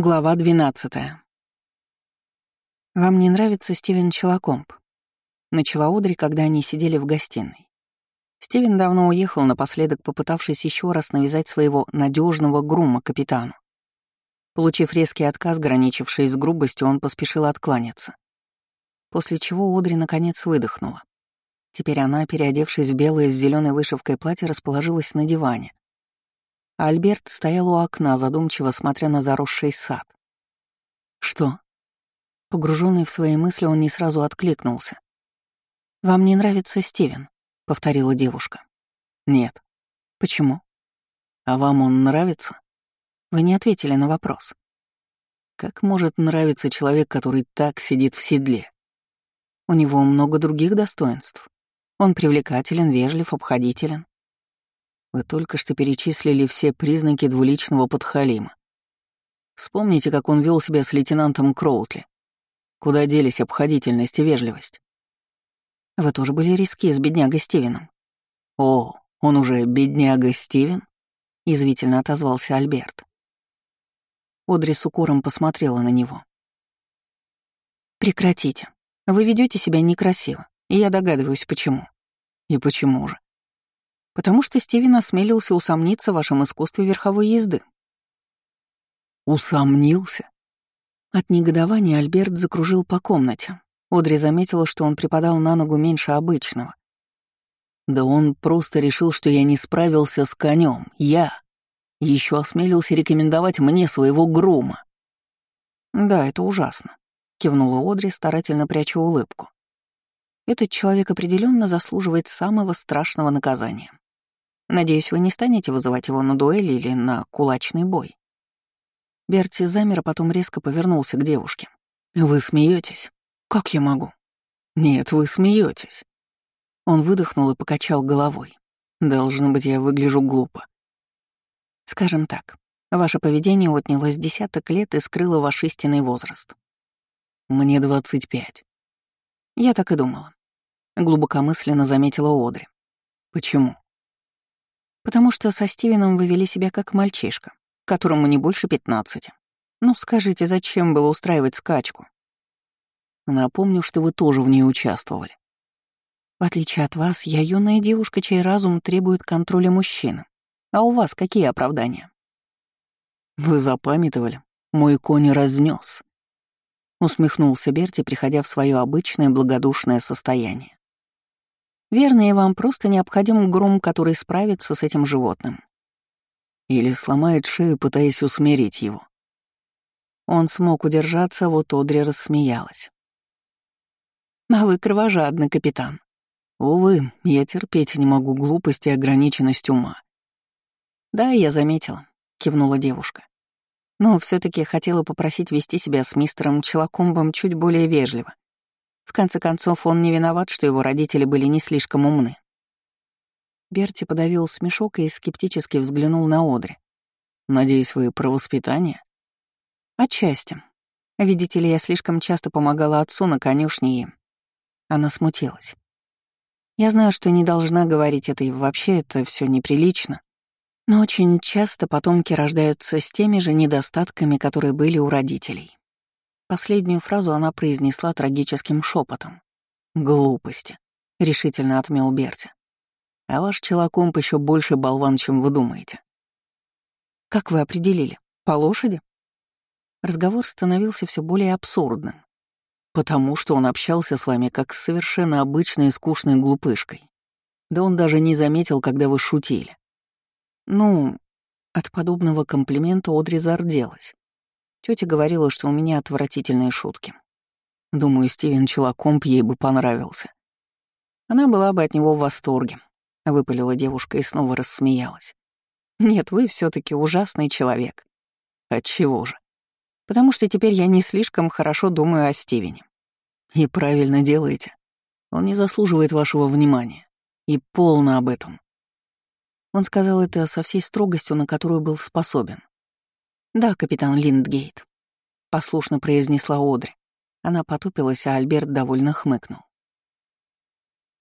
Глава 12. «Вам не нравится Стивен Челакомп?» Начала Одри, когда они сидели в гостиной. Стивен давно уехал, напоследок попытавшись еще раз навязать своего надежного грума капитану. Получив резкий отказ, граничивший с грубостью, он поспешил откланяться. После чего Одри наконец выдохнула. Теперь она, переодевшись в белое с зеленой вышивкой платье, расположилась на диване, Альберт стоял у окна, задумчиво смотря на заросший сад. «Что?» Погруженный в свои мысли, он не сразу откликнулся. «Вам не нравится Стивен?» — повторила девушка. «Нет». «Почему?» «А вам он нравится?» Вы не ответили на вопрос. Как может нравиться человек, который так сидит в седле? У него много других достоинств. Он привлекателен, вежлив, обходителен. Вы только что перечислили все признаки двуличного подхалима. Вспомните, как он вел себя с лейтенантом Кроутли. Куда делись обходительность и вежливость? Вы тоже были риски с беднягой Стивеном. О, он уже бедняга Стивен? Извительно отозвался Альберт. Одри с укором посмотрела на него. «Прекратите. Вы ведете себя некрасиво, и я догадываюсь, почему». «И почему же?» Потому что Стивен осмелился усомниться в вашем искусстве верховой езды. Усомнился? От негодования Альберт закружил по комнате. Одри заметила, что он припадал на ногу меньше обычного. Да он просто решил, что я не справился с конем. Я. Еще осмелился рекомендовать мне своего грума. Да, это ужасно, кивнула Одри, старательно пряча улыбку. Этот человек определенно заслуживает самого страшного наказания. Надеюсь, вы не станете вызывать его на дуэль или на кулачный бой. Берти замер, а потом резко повернулся к девушке. «Вы смеетесь? Как я могу?» «Нет, вы смеетесь. Он выдохнул и покачал головой. «Должно быть, я выгляжу глупо». «Скажем так, ваше поведение отняло с десяток лет и скрыло ваш истинный возраст». «Мне двадцать пять». «Я так и думала», — глубокомысленно заметила Одри. «Почему?» Потому что со Стивеном вы вели себя как мальчишка, которому не больше пятнадцати. Ну скажите, зачем было устраивать скачку? Напомню, что вы тоже в ней участвовали. В отличие от вас, я юная девушка, чей разум требует контроля мужчины. А у вас какие оправдания? Вы запамятовали. Мой конь разнес. Усмехнулся Берти, приходя в свое обычное благодушное состояние. Верно, и вам просто необходим грум, который справится с этим животным. Или сломает шею, пытаясь усмирить его. Он смог удержаться, вот Одри рассмеялась. «А вы кровожадный, капитан». «Увы, я терпеть не могу глупости и ограниченность ума». «Да, я заметила», — кивнула девушка. «Но все таки хотела попросить вести себя с мистером Челакомбом чуть более вежливо. В конце концов, он не виноват, что его родители были не слишком умны. Берти подавил смешок и скептически взглянул на Одри. «Надеюсь, вы про воспитание?» «Отчасти. Видите ли, я слишком часто помогала отцу на конюшне и...» Она смутилась. «Я знаю, что не должна говорить это, и вообще это все неприлично. Но очень часто потомки рождаются с теми же недостатками, которые были у родителей. Последнюю фразу она произнесла трагическим шепотом. «Глупости», — решительно отмел Берти. «А ваш челокомп еще больше болван, чем вы думаете». «Как вы определили? По лошади?» Разговор становился все более абсурдным. «Потому что он общался с вами как с совершенно обычной скучной глупышкой. Да он даже не заметил, когда вы шутили». Ну, от подобного комплимента Одри зарделась. Тетя говорила, что у меня отвратительные шутки. Думаю, Стивен Челакомп ей бы понравился. Она была бы от него в восторге. Выпалила девушка и снова рассмеялась. Нет, вы все таки ужасный человек. Отчего же? Потому что теперь я не слишком хорошо думаю о Стивене. И правильно делаете. Он не заслуживает вашего внимания. И полно об этом. Он сказал это со всей строгостью, на которую был способен. «Да, капитан Линдгейт», — послушно произнесла Одри. Она потупилась, а Альберт довольно хмыкнул.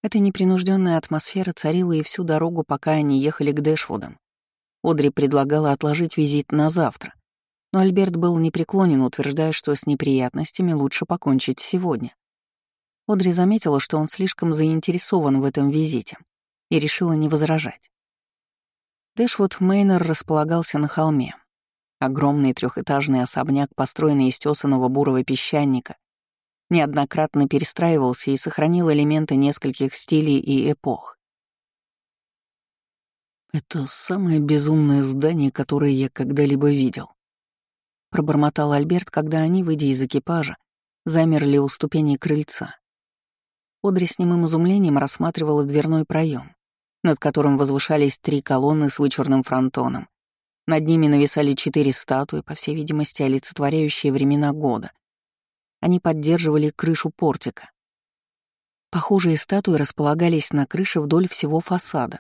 Эта непринужденная атмосфера царила и всю дорогу, пока они ехали к Дэшвудам. Одри предлагала отложить визит на завтра, Но Альберт был непреклонен, утверждая, что с неприятностями лучше покончить сегодня. Одри заметила, что он слишком заинтересован в этом визите, и решила не возражать. Дэшвуд Мейнер располагался на холме. Огромный трехэтажный особняк, построенный из тесаного бурого песчаника, неоднократно перестраивался и сохранил элементы нескольких стилей и эпох. «Это самое безумное здание, которое я когда-либо видел», — пробормотал Альберт, когда они, выйдя из экипажа, замерли у ступеней крыльца. Одри с немым изумлением рассматривала дверной проем, над которым возвышались три колонны с вычурным фронтоном. Над ними нависали четыре статуи, по всей видимости, олицетворяющие времена года. Они поддерживали крышу портика. Похожие статуи располагались на крыше вдоль всего фасада,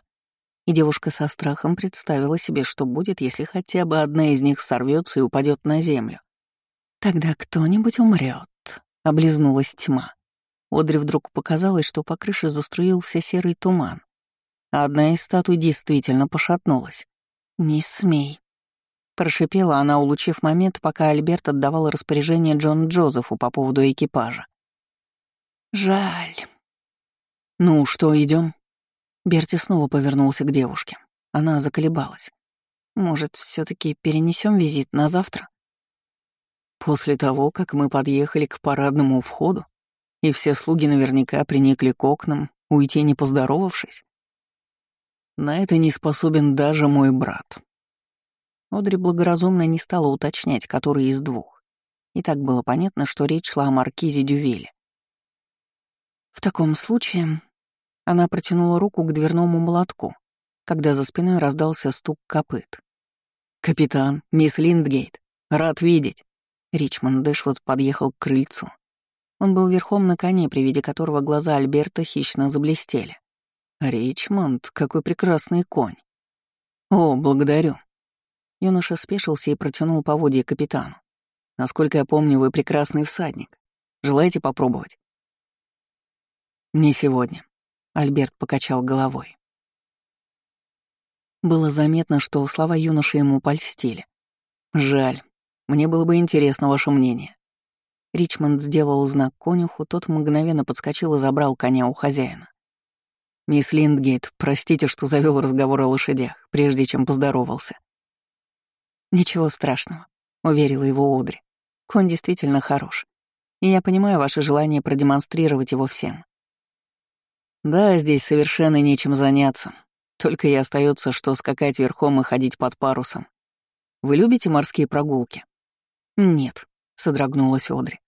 и девушка со страхом представила себе, что будет, если хотя бы одна из них сорвется и упадет на землю. «Тогда кто-нибудь умрет, облизнулась тьма. Одри вдруг показалось, что по крыше заструился серый туман, а одна из статуй действительно пошатнулась. «Не смей», — прошипела она, улучив момент, пока Альберт отдавал распоряжение Джон Джозефу по поводу экипажа. «Жаль». «Ну что, идем? Берти снова повернулся к девушке. Она заколебалась. «Может, все таки перенесем визит на завтра?» После того, как мы подъехали к парадному входу, и все слуги наверняка приникли к окнам, уйти не поздоровавшись. На это не способен даже мой брат. Одри благоразумно не стала уточнять, который из двух. И так было понятно, что речь шла о маркизе Дювиле. В таком случае она протянула руку к дверному молотку, когда за спиной раздался стук копыт. «Капитан, мисс Линдгейт, рад видеть!» Ричмонд Дэшвуд подъехал к крыльцу. Он был верхом на коне, при виде которого глаза Альберта хищно заблестели. «Ричмонд, какой прекрасный конь!» «О, благодарю!» Юноша спешился и протянул поводья капитану. «Насколько я помню, вы прекрасный всадник. Желаете попробовать?» «Не сегодня», — Альберт покачал головой. Было заметно, что слова юноши ему польстили. «Жаль. Мне было бы интересно ваше мнение. Ричмонд сделал знак конюху, тот мгновенно подскочил и забрал коня у хозяина. «Мисс Линдгейт, простите, что завел разговор о лошадях, прежде чем поздоровался». «Ничего страшного», — уверила его Одри. «Конь действительно хорош, и я понимаю ваше желание продемонстрировать его всем». «Да, здесь совершенно нечем заняться. Только и остается, что скакать верхом и ходить под парусом. Вы любите морские прогулки?» «Нет», — содрогнулась Одри.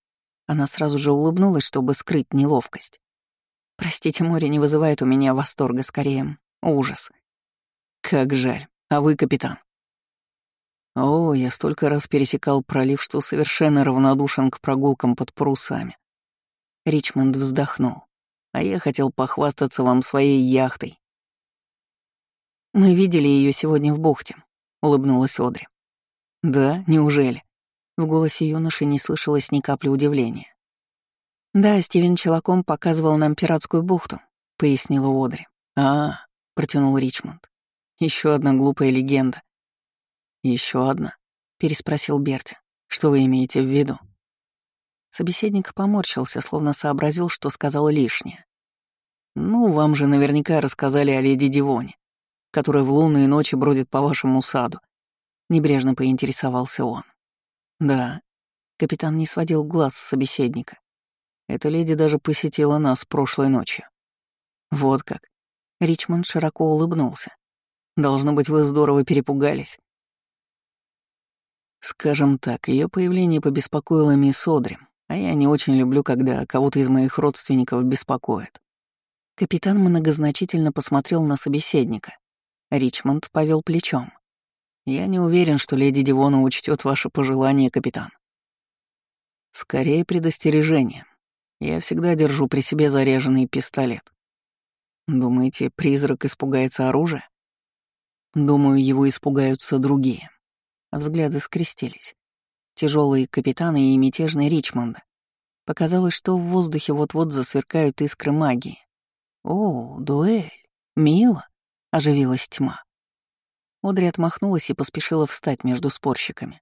Она сразу же улыбнулась, чтобы скрыть неловкость. «Простите, море не вызывает у меня восторга, скорее ужас». «Как жаль. А вы, капитан?» «О, я столько раз пересекал пролив, что совершенно равнодушен к прогулкам под парусами». Ричмонд вздохнул. «А я хотел похвастаться вам своей яхтой». «Мы видели ее сегодня в бухте», — улыбнулась Одри. «Да, неужели?» В голосе юноши не слышалось ни капли удивления. «Да, Стивен Челаком показывал нам пиратскую бухту», — пояснила Одри. «А, — протянул Ричмонд. Еще одна глупая легенда». Еще одна?» — переспросил Берти. «Что вы имеете в виду?» Собеседник поморщился, словно сообразил, что сказал лишнее. «Ну, вам же наверняка рассказали о леди Дивоне, которая в лунные ночи бродит по вашему саду», — небрежно поинтересовался он. Да. Капитан не сводил глаз с собеседника. Эта леди даже посетила нас прошлой ночью. Вот как. Ричмонд широко улыбнулся. Должно быть, вы здорово перепугались. Скажем так, ее появление побеспокоило мисс Одри, а я не очень люблю, когда кого-то из моих родственников беспокоит. Капитан многозначительно посмотрел на собеседника. Ричмонд повел плечом. Я не уверен, что леди Дивона учтет ваше пожелание, капитан. Скорее предостережение. Я всегда держу при себе заряженный пистолет. Думаете, призрак испугается оружия? Думаю, его испугаются другие. Взгляды скрестились. Тяжелые капитаны и мятежный Ричмонда. Показалось, что в воздухе вот-вот засверкают искры магии. «О, дуэль! Мило!» — оживилась тьма. Одри отмахнулась и поспешила встать между спорщиками.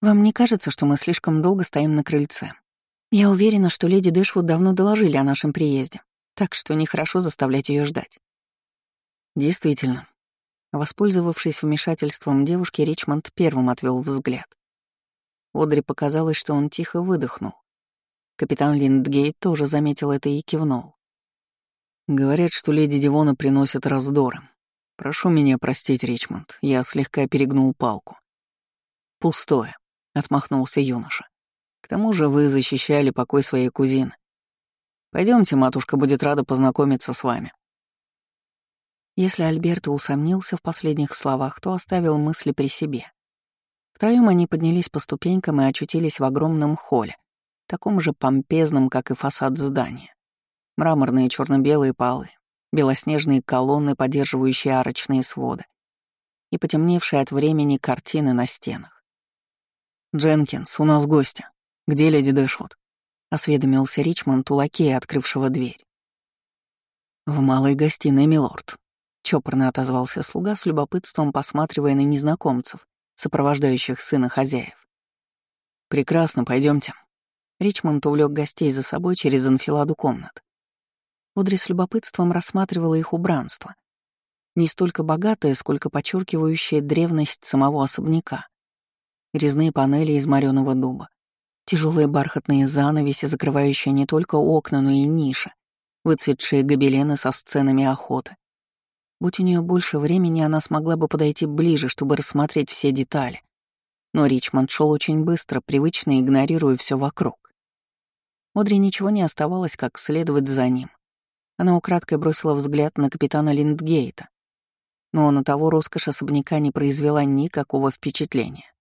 «Вам не кажется, что мы слишком долго стоим на крыльце? Я уверена, что леди Дэшвуд давно доложили о нашем приезде, так что нехорошо заставлять ее ждать». Действительно. Воспользовавшись вмешательством девушки, Ричмонд первым отвел взгляд. Одри показалось, что он тихо выдохнул. Капитан Линдгейт тоже заметил это и кивнул. Говорят, что леди Дивона приносит раздоры. Прошу меня простить, Ричмонд, я слегка перегнул палку. Пустое, отмахнулся юноша. К тому же вы защищали покой своей кузины. Пойдемте, матушка будет рада познакомиться с вами. Если Альберто усомнился в последних словах, то оставил мысли при себе. Втроем они поднялись по ступенькам и очутились в огромном холле, таком же помпезном, как и фасад здания. Мраморные черно белые полы, белоснежные колонны, поддерживающие арочные своды, и потемневшие от времени картины на стенах. «Дженкинс, у нас гости. Где леди Дэшвуд?» — осведомился Ричмонд у лакея, открывшего дверь. «В малой гостиной, милорд», — чопорно отозвался слуга с любопытством, посматривая на незнакомцев, сопровождающих сына хозяев. «Прекрасно, пойдемте. Ричмонд увлек гостей за собой через анфиладу комнат. Одри с любопытством рассматривала их убранство. Не столько богатое, сколько подчеркивающее древность самого особняка. Резные панели из мореного дуба, тяжелые бархатные занавеси, закрывающие не только окна, но и ниши, выцветшие гобелены со сценами охоты, Будь у нее больше времени, она смогла бы подойти ближе, чтобы рассмотреть все детали. Но Ричмонд шел очень быстро, привычно игнорируя все вокруг. Одри ничего не оставалось, как следовать за ним. Она украдкой бросила взгляд на капитана Линдгейта, но на того роскошь особняка не произвела никакого впечатления.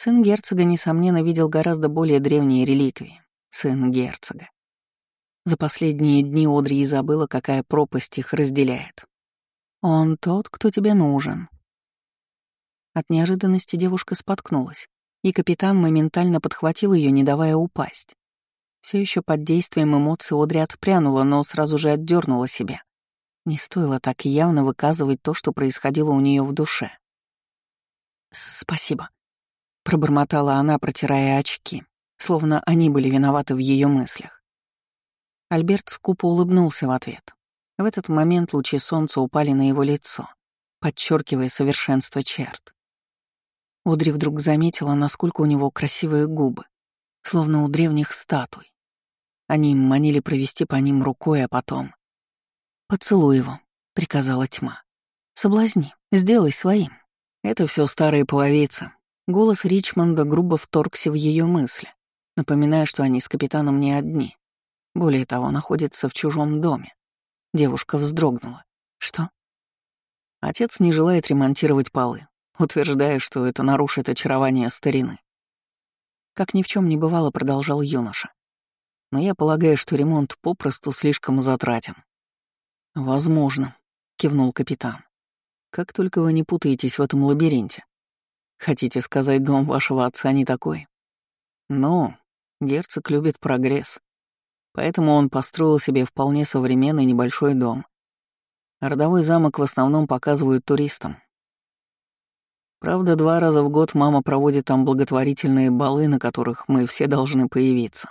Сын герцога, несомненно, видел гораздо более древние реликвии. Сын герцога. За последние дни Одри и забыла, какая пропасть их разделяет. Он тот, кто тебе нужен. От неожиданности девушка споткнулась, и капитан моментально подхватил ее, не давая упасть. Все еще под действием эмоций Одри отпрянула, но сразу же отдернула себя. Не стоило так явно выказывать то, что происходило у нее в душе. «Спасибо», — пробормотала она, протирая очки, словно они были виноваты в ее мыслях. Альберт скупо улыбнулся в ответ. В этот момент лучи солнца упали на его лицо, подчеркивая совершенство черт. Удри вдруг заметила, насколько у него красивые губы, словно у древних статуй. Они манили провести по ним рукой, а потом... «Поцелуй его», — приказала тьма. «Соблазни, сделай своим». Это все старые половицы. Голос Ричмонда грубо вторгся в ее мысли, напоминая, что они с капитаном не одни. Более того, находятся в чужом доме. Девушка вздрогнула. Что? Отец не желает ремонтировать полы, утверждая, что это нарушит очарование старины. Как ни в чем не бывало, продолжал юноша. Но я полагаю, что ремонт попросту слишком затратен. Возможно, кивнул капитан. Как только вы не путаетесь в этом лабиринте. Хотите сказать, дом вашего отца не такой? Но герцог любит прогресс. Поэтому он построил себе вполне современный небольшой дом. Родовой замок в основном показывают туристам. Правда, два раза в год мама проводит там благотворительные балы, на которых мы все должны появиться.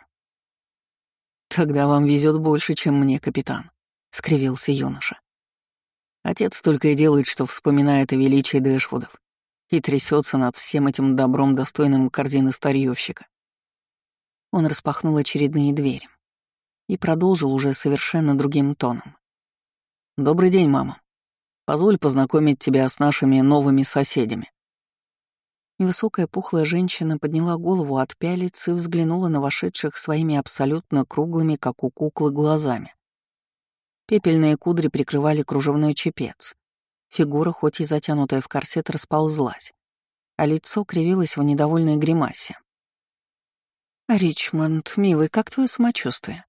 «Тогда вам везет больше, чем мне, капитан», — скривился юноша. Отец только и делает, что вспоминает о величии Дэшвудов и трясется над всем этим добром, достойным корзины старьевщика. Он распахнул очередные двери и продолжил уже совершенно другим тоном. «Добрый день, мама. Позволь познакомить тебя с нашими новыми соседями». Невысокая пухлая женщина подняла голову от пялиц и взглянула на вошедших своими абсолютно круглыми, как у куклы, глазами. Пепельные кудри прикрывали кружевной чепец. Фигура, хоть и затянутая в корсет, расползлась, а лицо кривилось в недовольной гримасе. «Ричмонд, милый, как твое самочувствие?»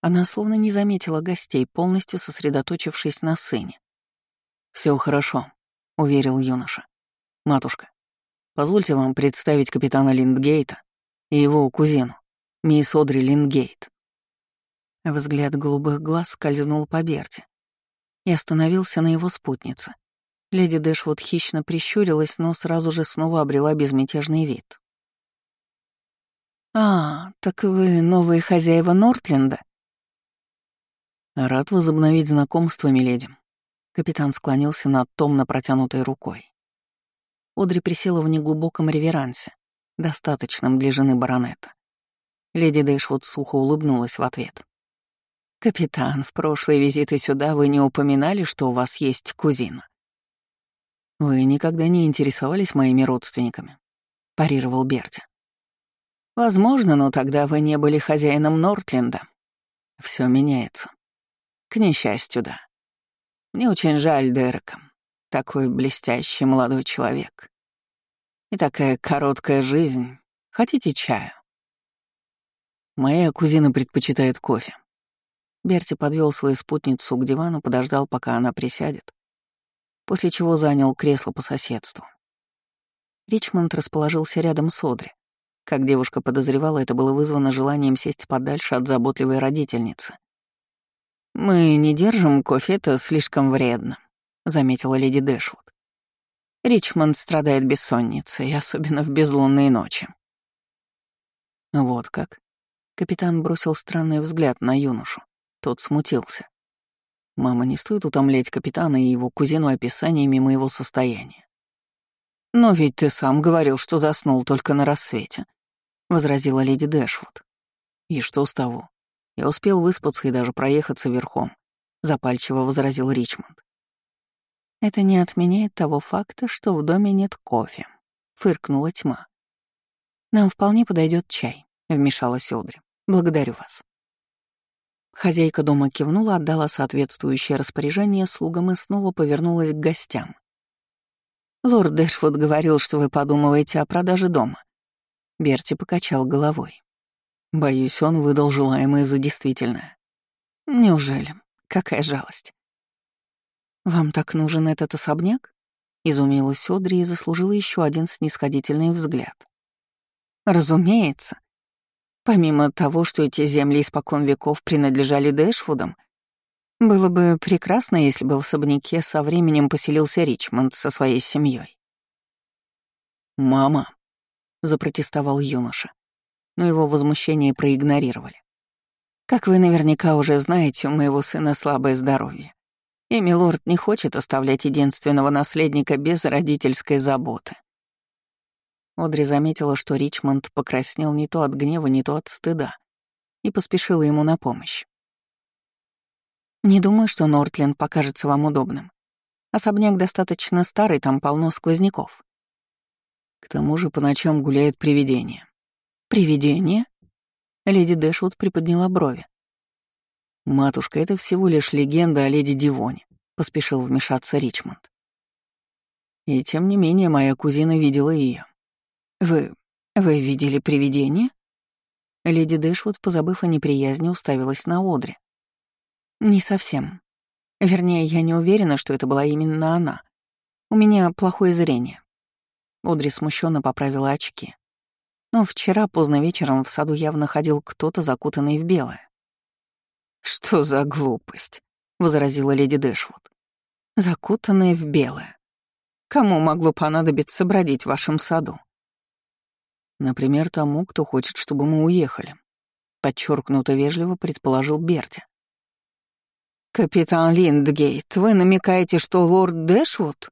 Она словно не заметила гостей, полностью сосредоточившись на сыне. Все хорошо», — уверил юноша. «Матушка, позвольте вам представить капитана Линдгейта и его кузину, мисс Одри Линдгейт». Взгляд голубых глаз скользнул по Берте и остановился на его спутнице. Леди Дэшвуд хищно прищурилась, но сразу же снова обрела безмятежный вид. «А, так вы новые хозяева Нортленда?» «Рад возобновить знакомство, миледи». Капитан склонился над томно протянутой рукой. Одри присела в неглубоком реверансе, достаточном для жены баронета. Леди Дэшвуд сухо улыбнулась в ответ. «Капитан, в прошлые визиты сюда вы не упоминали, что у вас есть кузина?» «Вы никогда не интересовались моими родственниками?» — парировал Берти. «Возможно, но тогда вы не были хозяином Нортленда. Все меняется. К несчастью, да. Мне очень жаль Дерека. Такой блестящий молодой человек. И такая короткая жизнь. Хотите чаю?» Моя кузина предпочитает кофе. Берти подвел свою спутницу к дивану, подождал, пока она присядет, после чего занял кресло по соседству. Ричмонд расположился рядом с Одри. Как девушка подозревала, это было вызвано желанием сесть подальше от заботливой родительницы. «Мы не держим кофе, это слишком вредно», — заметила леди Дэшвуд. Ричмонд страдает бессонницей, особенно в безлунные ночи. Вот как. Капитан бросил странный взгляд на юношу. Тот смутился. «Мама, не стоит утомлять капитана и его кузину описаниями моего состояния». «Но ведь ты сам говорил, что заснул только на рассвете», — возразила леди Дэшвуд. «И что с того? Я успел выспаться и даже проехаться верхом», — запальчиво возразил Ричмонд. «Это не отменяет того факта, что в доме нет кофе», — фыркнула тьма. «Нам вполне подойдет чай», — вмешалась Одри. «Благодарю вас». Хозяйка дома кивнула, отдала соответствующее распоряжение слугам и снова повернулась к гостям. «Лорд Дэшфуд говорил, что вы подумываете о продаже дома». Берти покачал головой. Боюсь, он выдал желаемое за действительное. Неужели? Какая жалость. «Вам так нужен этот особняк?» — изумилась Одри и заслужила еще один снисходительный взгляд. «Разумеется. Помимо того, что эти земли испокон веков принадлежали Дэшвудам, было бы прекрасно, если бы в особняке со временем поселился Ричмонд со своей семьей. «Мама», — запротестовал юноша, но его возмущение проигнорировали. «Как вы наверняка уже знаете, у моего сына слабое здоровье, и милорд не хочет оставлять единственного наследника без родительской заботы. Одри заметила, что Ричмонд покраснел не то от гнева, не то от стыда, и поспешила ему на помощь. «Не думаю, что Нортленд покажется вам удобным. Особняк достаточно старый, там полно сквозняков». К тому же по ночам гуляет привидение. «Привидение?» Леди Дэшвуд приподняла брови. «Матушка, это всего лишь легенда о леди Дивоне», — поспешил вмешаться Ричмонд. И тем не менее моя кузина видела ее. «Вы... вы видели привидение?» Леди Дэшвуд, позабыв о неприязни, уставилась на Одри. «Не совсем. Вернее, я не уверена, что это была именно она. У меня плохое зрение». Одри смущенно поправила очки. Но вчера поздно вечером в саду явно ходил кто-то, закутанный в белое. «Что за глупость?» — возразила леди Дэшвуд. «Закутанная в белое. Кому могло понадобиться бродить в вашем саду?» Например, тому, кто хочет, чтобы мы уехали. Подчеркнуто вежливо предположил Берти. «Капитан Линдгейт, вы намекаете, что лорд Дэшвуд?»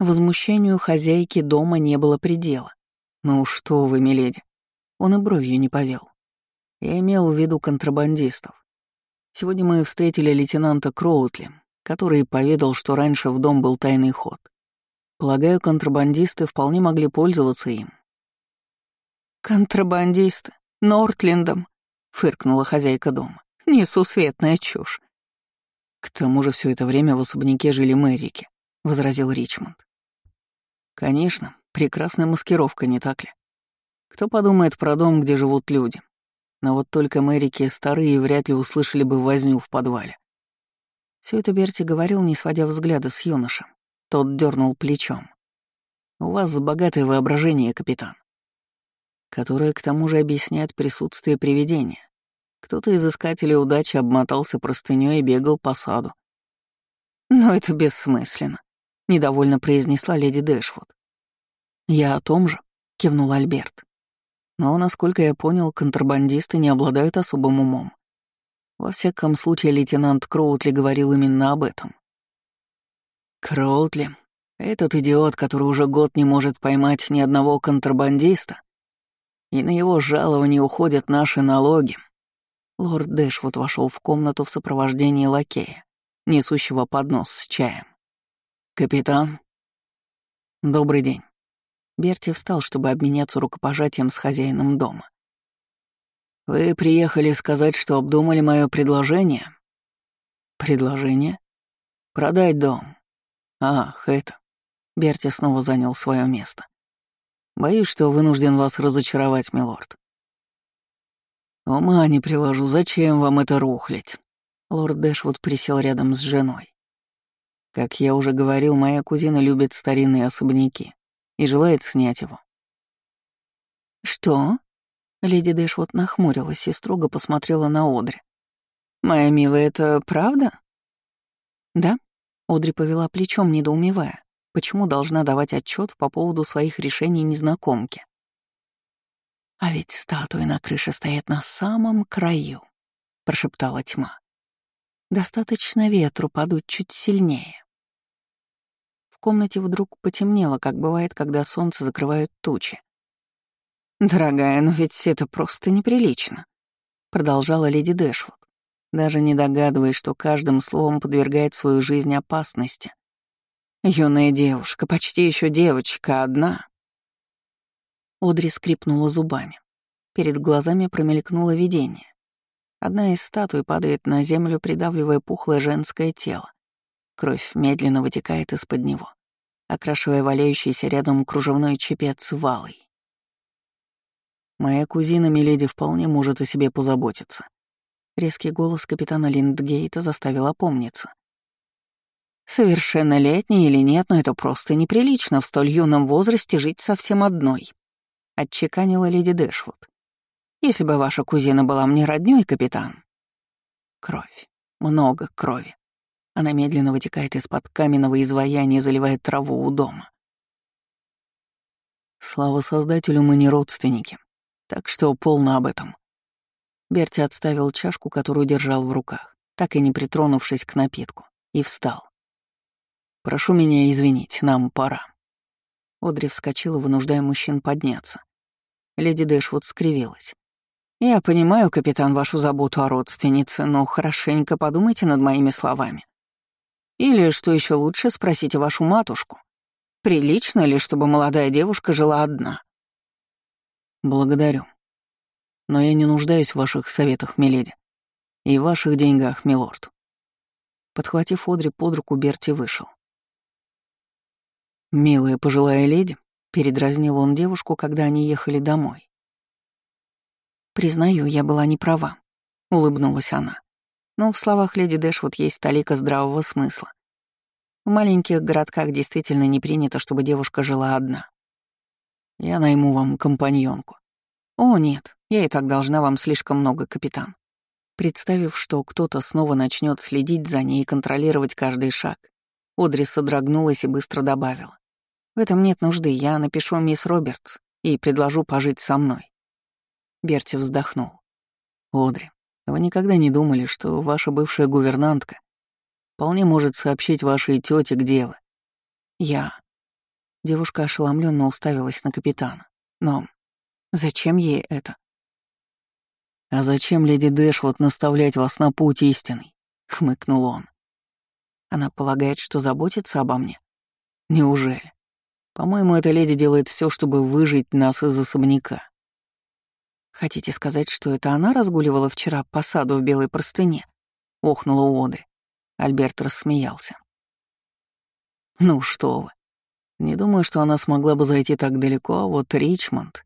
Возмущению хозяйки дома не было предела. «Ну что вы, миледи?» Он и бровью не повел. Я имел в виду контрабандистов. Сегодня мы встретили лейтенанта Кроутли, который поведал, что раньше в дом был тайный ход. Полагаю, контрабандисты вполне могли пользоваться им, «Контрабандисты, Нортлендом», — фыркнула хозяйка дома. «Несусветная чушь». «К тому же все это время в особняке жили Мэрики», — возразил Ричмонд. «Конечно, прекрасная маскировка, не так ли? Кто подумает про дом, где живут люди? Но вот только Мэрики старые вряд ли услышали бы возню в подвале». Все это Берти говорил, не сводя взгляда с юношем. Тот дернул плечом. «У вас богатое воображение, капитан которое к тому же объясняет присутствие привидения. Кто-то из искателей удачи обмотался простынёй и бегал по саду. «Но это бессмысленно», — недовольно произнесла леди Дэшвуд. «Я о том же», — кивнул Альберт. Но, насколько я понял, контрабандисты не обладают особым умом. Во всяком случае, лейтенант Кроутли говорил именно об этом. Кроутли, этот идиот, который уже год не может поймать ни одного контрабандиста, и на его жалование уходят наши налоги. Лорд Дэшвуд вошел в комнату в сопровождении лакея, несущего поднос с чаем. «Капитан?» «Добрый день». Берти встал, чтобы обменяться рукопожатием с хозяином дома. «Вы приехали сказать, что обдумали мое предложение?» «Предложение?» «Продать дом». «Ах, это...» Берти снова занял свое место. «Боюсь, что вынужден вас разочаровать, милорд. Ума не приложу, зачем вам это рухлить?» Лорд Дэшвуд присел рядом с женой. Как я уже говорил, моя кузина любит старинные особняки и желает снять его. «Что?» Леди Дэшвуд нахмурилась и строго посмотрела на Одри. «Моя милая, это правда?» «Да», — Одри повела плечом, недоумевая, почему должна давать отчет по поводу своих решений незнакомки. «А ведь статуи на крыше стоят на самом краю», — прошептала тьма. «Достаточно ветру подуть чуть сильнее». В комнате вдруг потемнело, как бывает, когда солнце закрывают тучи. «Дорогая, но ведь это просто неприлично», — продолжала леди Дэшвуд, даже не догадываясь, что каждым словом подвергает свою жизнь опасности. Юная девушка, почти еще девочка, одна. Одри скрипнула зубами. Перед глазами промелькнуло видение. Одна из статуй падает на землю, придавливая пухлое женское тело. Кровь медленно вытекает из-под него, окрашивая валяющийся рядом кружевной чепец валой. Моя кузина Миледи вполне может о себе позаботиться. Резкий голос капитана Линдгейта заставил опомниться. «Совершеннолетний или нет, но это просто неприлично в столь юном возрасте жить совсем одной», — отчеканила леди Дэшвуд. «Если бы ваша кузина была мне роднёй, капитан». Кровь. Много крови. Она медленно вытекает из-под каменного изваяния, заливая траву у дома. Слава Создателю, мы не родственники. Так что полно об этом. Берти отставил чашку, которую держал в руках, так и не притронувшись к напитку, и встал. «Прошу меня извинить, нам пора». Одри вскочила, вынуждая мужчин подняться. Леди Дэшвуд скривилась. «Я понимаю, капитан, вашу заботу о родственнице, но хорошенько подумайте над моими словами. Или, что еще лучше, спросите вашу матушку. Прилично ли, чтобы молодая девушка жила одна?» «Благодарю. Но я не нуждаюсь в ваших советах, миледи. И в ваших деньгах, милорд». Подхватив Одри под руку, Берти вышел. «Милая пожилая леди», — передразнил он девушку, когда они ехали домой. «Признаю, я была не права», — улыбнулась она. Но в словах леди Дэшвуд есть толика здравого смысла. В маленьких городках действительно не принято, чтобы девушка жила одна. Я найму вам компаньонку. О, нет, я и так должна вам слишком много, капитан. Представив, что кто-то снова начнет следить за ней и контролировать каждый шаг, Одри содрогнулась и быстро добавила. «В этом нет нужды, я напишу мисс Робертс и предложу пожить со мной». Берти вздохнул. «Одри, вы никогда не думали, что ваша бывшая гувернантка вполне может сообщить вашей тете, где вы?» «Я...» Девушка ошеломленно уставилась на капитана. Но зачем ей это? «А зачем леди Дэшвуд наставлять вас на путь истинный?» — хмыкнул он. «Она полагает, что заботится обо мне? Неужели? По-моему, эта леди делает все, чтобы выжить нас из особняка. Хотите сказать, что это она разгуливала вчера по саду в белой простыне?» — охнула Одри. Альберт рассмеялся. «Ну что вы, не думаю, что она смогла бы зайти так далеко, а вот Ричмонд...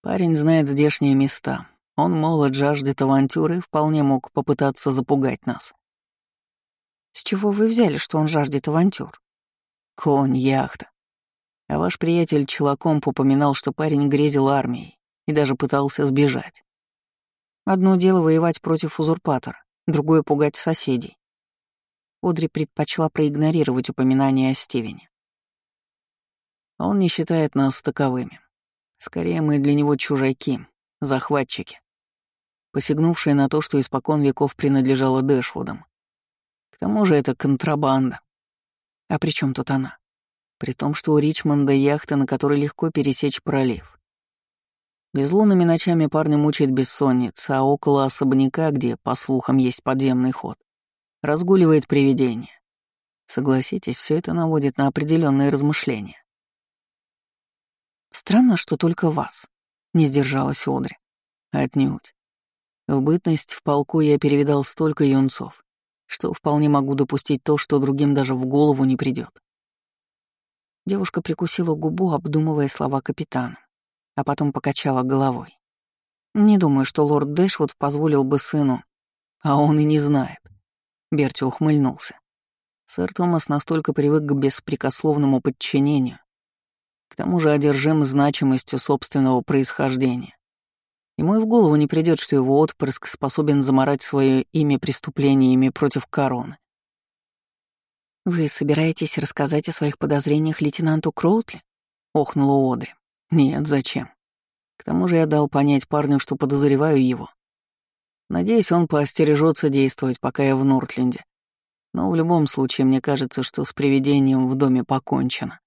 Парень знает здешние места. Он молод, жаждет авантюры и вполне мог попытаться запугать нас. С чего вы взяли, что он жаждет авантюр? Конь, яхта. А ваш приятель Челакомп упоминал, что парень грезил армией и даже пытался сбежать. Одно дело воевать против узурпатора, другое — пугать соседей. Одри предпочла проигнорировать упоминание о Стивене. Он не считает нас таковыми. Скорее, мы для него чужаки, захватчики, посягнувшие на то, что испокон веков принадлежало Дэшвудам. К тому же это контрабанда. А при чем тут она? При том, что у Ричмонда яхта, на которой легко пересечь пролив. Безлунными ночами парня мучает бессонница, а около особняка, где, по слухам, есть подземный ход, разгуливает привидение. Согласитесь, все это наводит на определенные размышления. Странно, что только вас, не сдержалась Одри. Отнюдь. В бытность в полку я перевидал столько юнцов, что вполне могу допустить то, что другим даже в голову не придет. Девушка прикусила губу, обдумывая слова капитана, а потом покачала головой. Не думаю, что лорд Дэшвуд позволил бы сыну, а он и не знает. Берти ухмыльнулся. Сэр Томас настолько привык к беспрекословному подчинению, к тому же одержим значимостью собственного происхождения. Ему и в голову не придет, что его отпрыск способен заморать свое имя преступлениями против короны. «Вы собираетесь рассказать о своих подозрениях лейтенанту Кроутли?» — охнула Одри. «Нет, зачем? К тому же я дал понять парню, что подозреваю его. Надеюсь, он поостережется действовать, пока я в Нортленде. Но в любом случае, мне кажется, что с привидением в доме покончено.